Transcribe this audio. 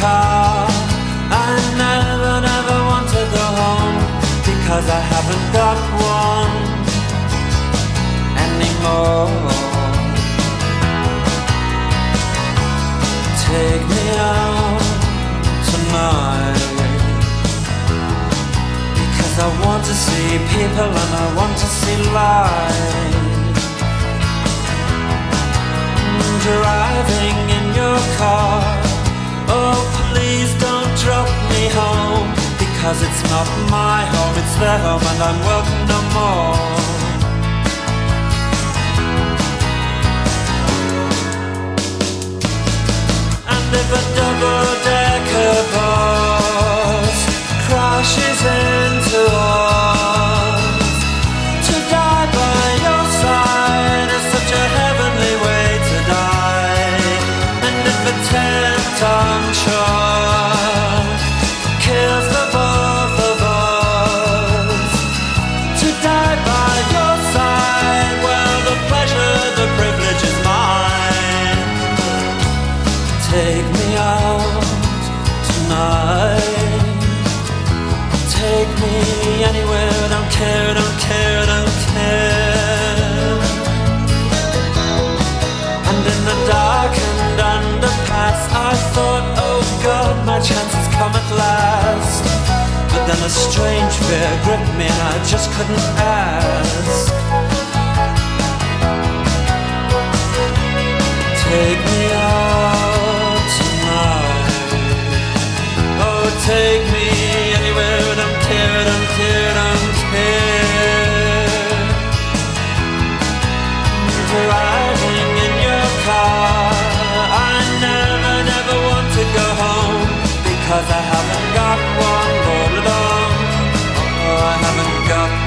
car. I never, never want to go home because I haven't got one anymore. Take me out tonight because I want to see people and I want to see life. Mm, driving in your car. Because it's not my home, it's their home, and I'm welcome no more. Anywhere, don't care, don't care, don't care. And in the darkened underpass, I thought, oh God, my chance has come at last. But then a strange fear gripped me, and I just couldn't ask. haven't got